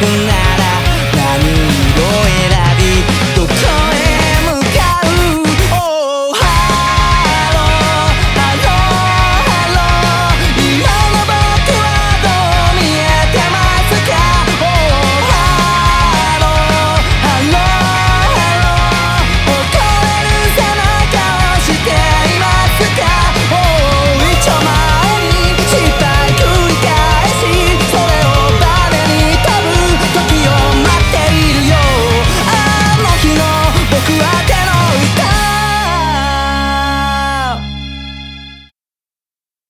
Well now.